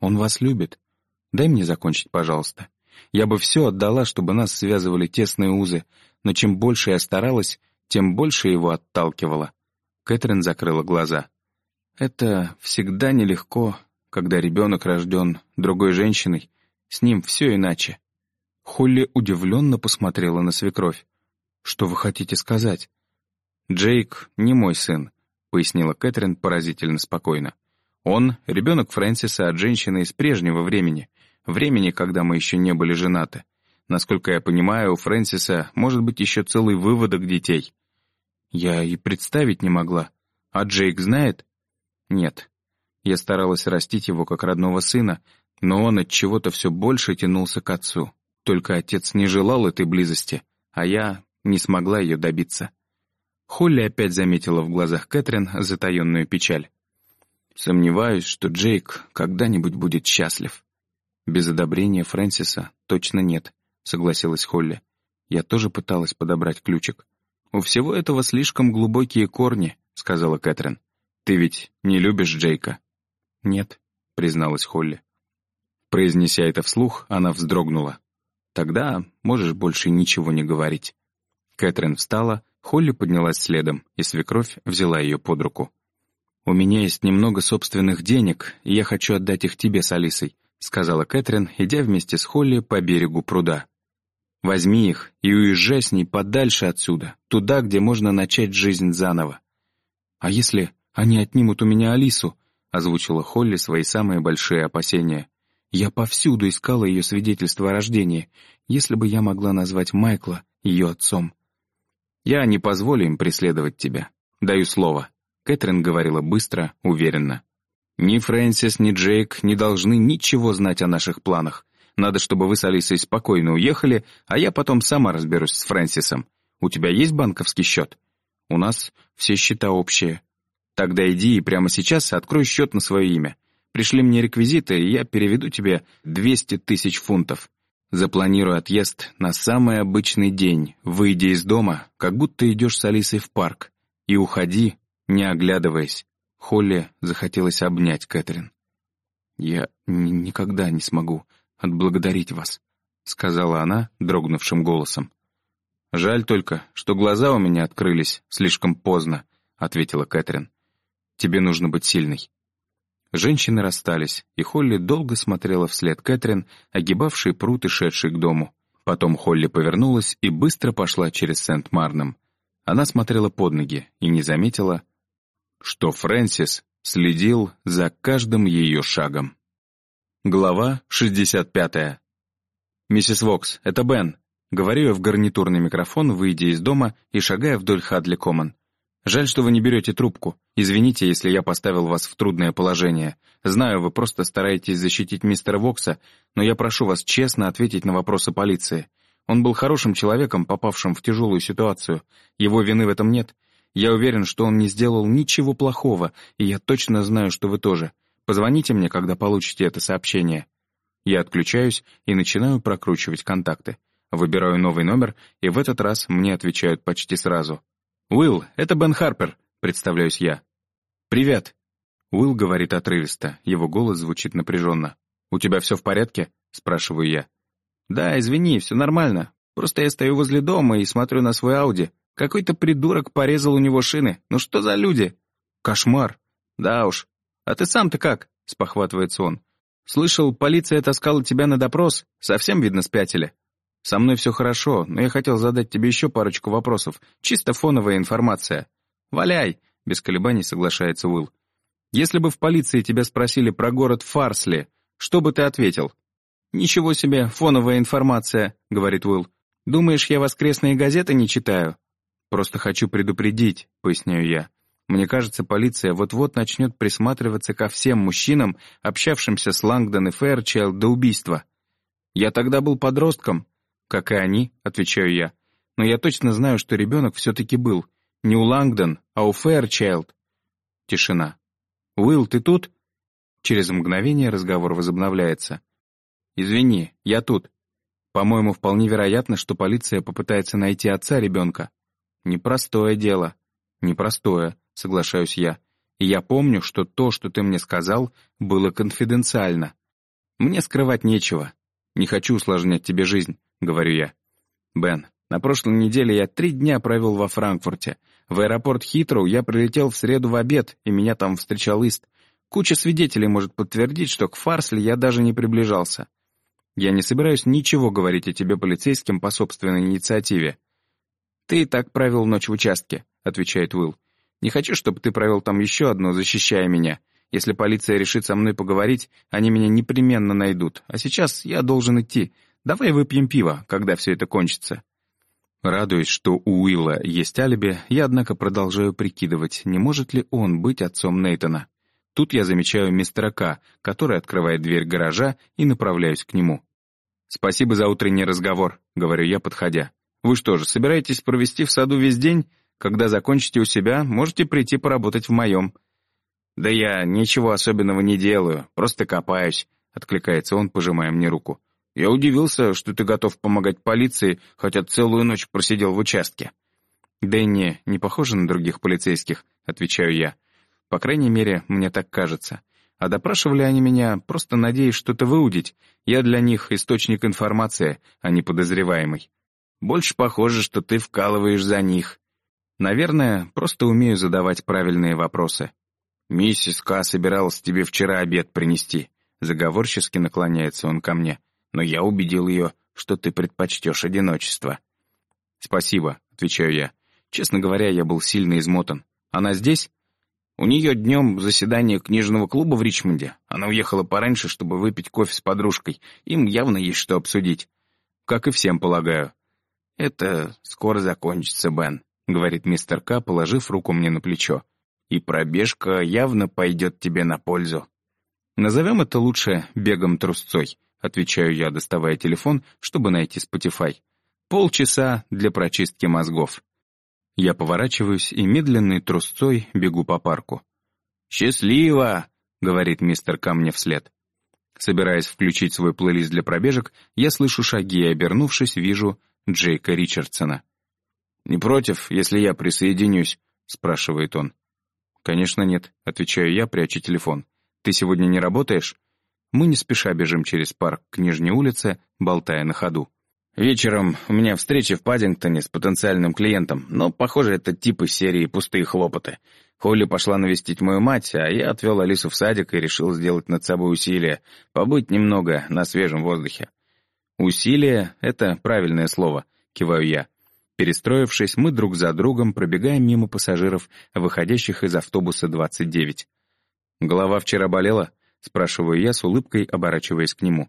Он вас любит. Дай мне закончить, пожалуйста. Я бы все отдала, чтобы нас связывали тесные узы, но чем больше я старалась, тем больше его отталкивала. Кэтрин закрыла глаза. Это всегда нелегко, когда ребенок рожден другой женщиной, с ним все иначе. Холли удивленно посмотрела на свекровь. «Что вы хотите сказать?» «Джейк не мой сын», — пояснила Кэтрин поразительно спокойно. «Он — ребенок Фрэнсиса от женщины из прежнего времени, времени, когда мы еще не были женаты. Насколько я понимаю, у Фрэнсиса может быть еще целый выводок детей». «Я и представить не могла. А Джейк знает?» «Нет. Я старалась растить его как родного сына, но он от чего-то все больше тянулся к отцу. Только отец не желал этой близости, а я не смогла ее добиться». Холли опять заметила в глазах Кэтрин затаенную печаль. «Сомневаюсь, что Джейк когда-нибудь будет счастлив». «Без одобрения Фрэнсиса точно нет», — согласилась Холли. «Я тоже пыталась подобрать ключик». «У всего этого слишком глубокие корни», — сказала Кэтрин. «Ты ведь не любишь Джейка?» «Нет», — призналась Холли. Произнеся это вслух, она вздрогнула. «Тогда можешь больше ничего не говорить». Кэтрин встала, Холли поднялась следом, и свекровь взяла ее под руку. «У меня есть немного собственных денег, и я хочу отдать их тебе с Алисой», сказала Кэтрин, идя вместе с Холли по берегу пруда. «Возьми их и уезжай с ней подальше отсюда, туда, где можно начать жизнь заново». «А если они отнимут у меня Алису?» озвучила Холли свои самые большие опасения. «Я повсюду искала ее свидетельство о рождении, если бы я могла назвать Майкла ее отцом». Я не позволю им преследовать тебя. Даю слово». Кэтрин говорила быстро, уверенно. «Ни Фрэнсис, ни Джейк не должны ничего знать о наших планах. Надо, чтобы вы с Алисой спокойно уехали, а я потом сама разберусь с Фрэнсисом. У тебя есть банковский счет? У нас все счета общие. Тогда иди и прямо сейчас открой счет на свое имя. Пришли мне реквизиты, и я переведу тебе 200 тысяч фунтов. Запланируй отъезд на самый обычный день, выйди из дома, как будто идешь с Алисой в парк, и уходи, не оглядываясь. Холли захотелось обнять Кэтрин. «Я никогда не смогу отблагодарить вас», — сказала она дрогнувшим голосом. «Жаль только, что глаза у меня открылись слишком поздно», — ответила Кэтрин. «Тебе нужно быть сильной. Женщины расстались, и Холли долго смотрела вслед Кэтрин, огибавшей пруд и шедшей к дому. Потом Холли повернулась и быстро пошла через Сент-Марном. Она смотрела под ноги и не заметила, что Фрэнсис следил за каждым ее шагом. Глава 65. «Миссис Вокс, это Бен», — говорю я в гарнитурный микрофон, выйдя из дома и шагая вдоль Хадли Коммон. Жаль, что вы не берете трубку. Извините, если я поставил вас в трудное положение. Знаю, вы просто стараетесь защитить мистера Вокса, но я прошу вас честно ответить на вопросы полиции. Он был хорошим человеком, попавшим в тяжелую ситуацию. Его вины в этом нет. Я уверен, что он не сделал ничего плохого, и я точно знаю, что вы тоже. Позвоните мне, когда получите это сообщение. Я отключаюсь и начинаю прокручивать контакты. Выбираю новый номер, и в этот раз мне отвечают почти сразу. «Уилл, это Бен Харпер», — представляюсь я. «Привет». Уилл говорит отрывисто, его голос звучит напряженно. «У тебя все в порядке?» — спрашиваю я. «Да, извини, все нормально. Просто я стою возле дома и смотрю на свой Ауди. Какой-то придурок порезал у него шины. Ну что за люди?» «Кошмар». «Да уж. А ты сам-то как?» — спохватывается он. «Слышал, полиция таскала тебя на допрос. Совсем, видно, спятили». «Со мной все хорошо, но я хотел задать тебе еще парочку вопросов. Чисто фоновая информация». «Валяй!» — без колебаний соглашается Уилл. «Если бы в полиции тебя спросили про город Фарсли, что бы ты ответил?» «Ничего себе, фоновая информация», — говорит Уилл. «Думаешь, я воскресные газеты не читаю?» «Просто хочу предупредить», — поясняю я. «Мне кажется, полиция вот-вот начнет присматриваться ко всем мужчинам, общавшимся с Лангдон и Фэрчайлд до убийства. Я тогда был подростком, «Как и они», — отвечаю я. «Но я точно знаю, что ребенок все-таки был. Не у Лангдон, а у Фэрчайлд». Тишина. «Уилл, ты тут?» Через мгновение разговор возобновляется. «Извини, я тут. По-моему, вполне вероятно, что полиция попытается найти отца ребенка. Непростое дело. Непростое, соглашаюсь я. И я помню, что то, что ты мне сказал, было конфиденциально. Мне скрывать нечего. Не хочу усложнять тебе жизнь, говорю я. Бен, на прошлой неделе я три дня провел во Франкфурте. В аэропорт Хитроу я прилетел в среду в обед, и меня там встречал Ист. Куча свидетелей может подтвердить, что к Фарсли я даже не приближался. Я не собираюсь ничего говорить о тебе полицейским по собственной инициативе. «Ты и так провел ночь в участке», — отвечает Уилл. «Не хочу, чтобы ты провел там еще одно, защищая меня. Если полиция решит со мной поговорить, они меня непременно найдут. А сейчас я должен идти. Давай выпьем пиво, когда все это кончится». Радуясь, что у Уилла есть алиби, я, однако, продолжаю прикидывать, не может ли он быть отцом Нейтона. Тут я замечаю мистера К, который открывает дверь гаража и направляюсь к нему. «Спасибо за утренний разговор», — говорю я, подходя. «Вы что же, собираетесь провести в саду весь день? Когда закончите у себя, можете прийти поработать в моем». «Да я ничего особенного не делаю, просто копаюсь», — откликается он, пожимая мне руку. «Я удивился, что ты готов помогать полиции, хотя целую ночь просидел в участке». «Дэнни не похожа на других полицейских», — отвечаю я. «По крайней мере, мне так кажется. А допрашивали они меня, просто надеясь что-то выудить. Я для них источник информации, а не подозреваемый. Больше похоже, что ты вкалываешь за них. Наверное, просто умею задавать правильные вопросы. «Миссис К. собиралась тебе вчера обед принести», — заговорчески наклоняется он ко мне. «Но я убедил ее, что ты предпочтешь одиночество». «Спасибо», — отвечаю я. Честно говоря, я был сильно измотан. «Она здесь?» У нее днем заседание книжного клуба в Ричмонде. Она уехала пораньше, чтобы выпить кофе с подружкой. Им явно есть что обсудить. Как и всем, полагаю. «Это скоро закончится, Бен», — говорит мистер К, положив руку мне на плечо. «И пробежка явно пойдет тебе на пользу». «Назовем это лучше бегом трусцой», — отвечаю я, доставая телефон, чтобы найти Spotify. «Полчаса для прочистки мозгов». Я поворачиваюсь и медленной трусцой бегу по парку. «Счастливо!» — говорит мистер Ка мне вслед. Собираясь включить свой плейлист для пробежек, я слышу шаги и, обернувшись, вижу Джейка Ричардсона. «Не против, если я присоединюсь?» — спрашивает он. «Конечно нет», — отвечаю я, пряча телефон. «Ты сегодня не работаешь?» Мы не спеша бежим через парк к Нижней улице, болтая на ходу. Вечером у меня встреча в Паддингтоне с потенциальным клиентом, но, похоже, это тип из серии «Пустые хлопоты». Холли пошла навестить мою мать, а я отвел Алису в садик и решил сделать над собой усилие, побыть немного на свежем воздухе. «Усилие — это правильное слово», — киваю я. Перестроившись, мы друг за другом пробегаем мимо пассажиров, выходящих из автобуса 29. «Голова вчера болела?» — спрашиваю я с улыбкой, оборачиваясь к нему.